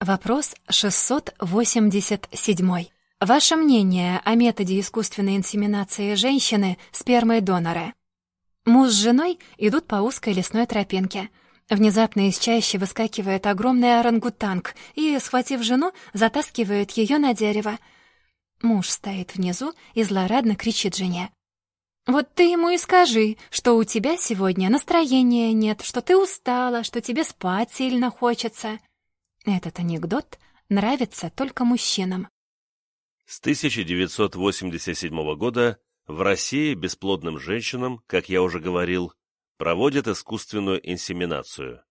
Вопрос 687. Ваше мнение о методе искусственной инсеминации женщины спермой донора? Муж с женой идут по узкой лесной тропинке. Внезапно из чащи выскакивает огромный орангутанг и, схватив жену, затаскивает ее на дерево. Муж стоит внизу и злорадно кричит жене. «Вот ты ему и скажи, что у тебя сегодня настроения нет, что ты устала, что тебе спать сильно хочется». Этот анекдот нравится только мужчинам. С 1987 года в России бесплодным женщинам, как я уже говорил, проводят искусственную инсеминацию.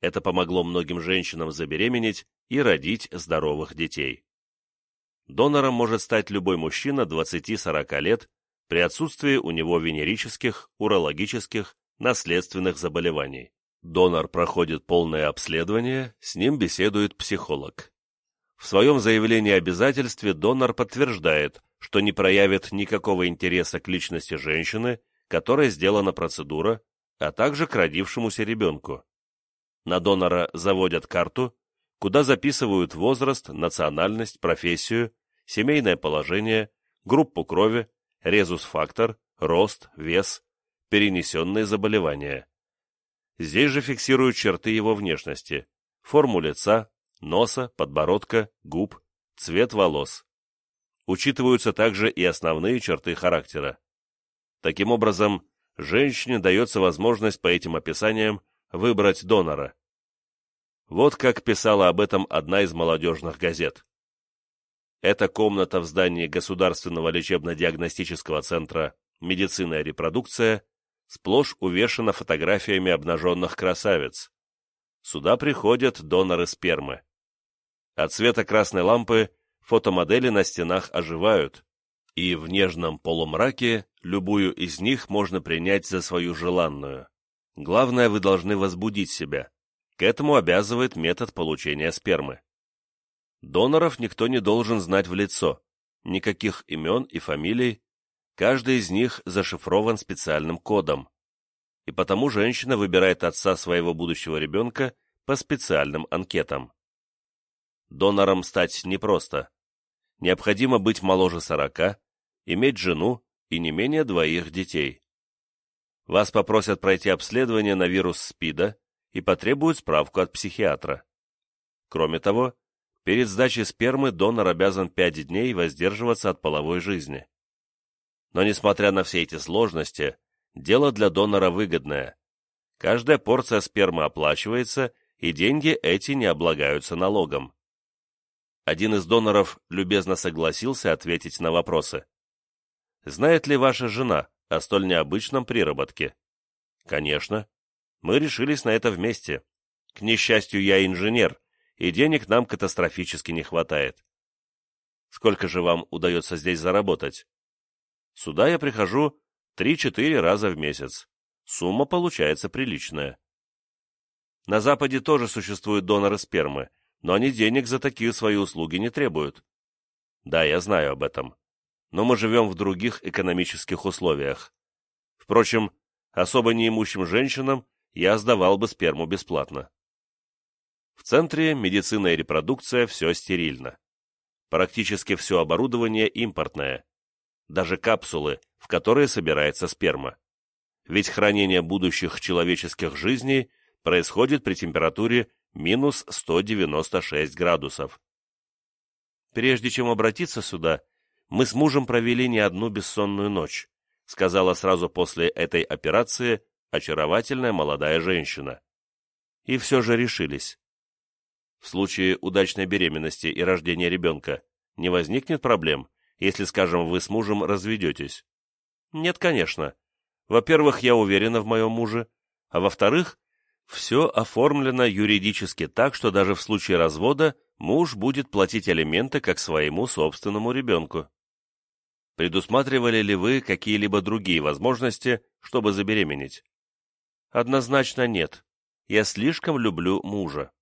Это помогло многим женщинам забеременеть и родить здоровых детей. Донором может стать любой мужчина 20-40 лет при отсутствии у него венерических, урологических, наследственных заболеваний. Донор проходит полное обследование, с ним беседует психолог. В своем заявлении обязательстве донор подтверждает, что не проявит никакого интереса к личности женщины, которой сделана процедура, а также к родившемуся ребенку. На донора заводят карту, куда записывают возраст, национальность, профессию, семейное положение, группу крови, резус-фактор, рост, вес, перенесенные заболевания. Здесь же фиксируют черты его внешности, форму лица, носа, подбородка, губ, цвет волос. Учитываются также и основные черты характера. Таким образом, женщине дается возможность по этим описаниям выбрать донора. Вот как писала об этом одна из молодежных газет. Эта комната в здании Государственного лечебно-диагностического центра «Медицина и репродукция» сплошь увешана фотографиями обнаженных красавиц. Сюда приходят доноры спермы. От света красной лампы фотомодели на стенах оживают, и в нежном полумраке любую из них можно принять за свою желанную. Главное, вы должны возбудить себя. К этому обязывает метод получения спермы. Доноров никто не должен знать в лицо, никаких имен и фамилий, Каждый из них зашифрован специальным кодом. И потому женщина выбирает отца своего будущего ребенка по специальным анкетам. Донором стать непросто. Необходимо быть моложе 40, иметь жену и не менее двоих детей. Вас попросят пройти обследование на вирус СПИДа и потребуют справку от психиатра. Кроме того, перед сдачей спермы донор обязан 5 дней воздерживаться от половой жизни. Но, несмотря на все эти сложности, дело для донора выгодное. Каждая порция спермы оплачивается, и деньги эти не облагаются налогом. Один из доноров любезно согласился ответить на вопросы. «Знает ли ваша жена о столь необычном приработке?» «Конечно. Мы решились на это вместе. К несчастью, я инженер, и денег нам катастрофически не хватает. Сколько же вам удается здесь заработать?» Сюда я прихожу 3-4 раза в месяц. Сумма получается приличная. На Западе тоже существуют доноры спермы, но они денег за такие свои услуги не требуют. Да, я знаю об этом. Но мы живем в других экономических условиях. Впрочем, особо неимущим женщинам я сдавал бы сперму бесплатно. В центре медицина и репродукция все стерильно. Практически все оборудование импортное даже капсулы, в которые собирается сперма. Ведь хранение будущих человеческих жизней происходит при температуре минус 196 градусов. Прежде чем обратиться сюда, мы с мужем провели не одну бессонную ночь, сказала сразу после этой операции очаровательная молодая женщина. И все же решились. В случае удачной беременности и рождения ребенка не возникнет проблем, если, скажем, вы с мужем разведетесь? Нет, конечно. Во-первых, я уверена в моем муже, а во-вторых, все оформлено юридически так, что даже в случае развода муж будет платить алименты как своему собственному ребенку. Предусматривали ли вы какие-либо другие возможности, чтобы забеременеть? Однозначно нет. Я слишком люблю мужа.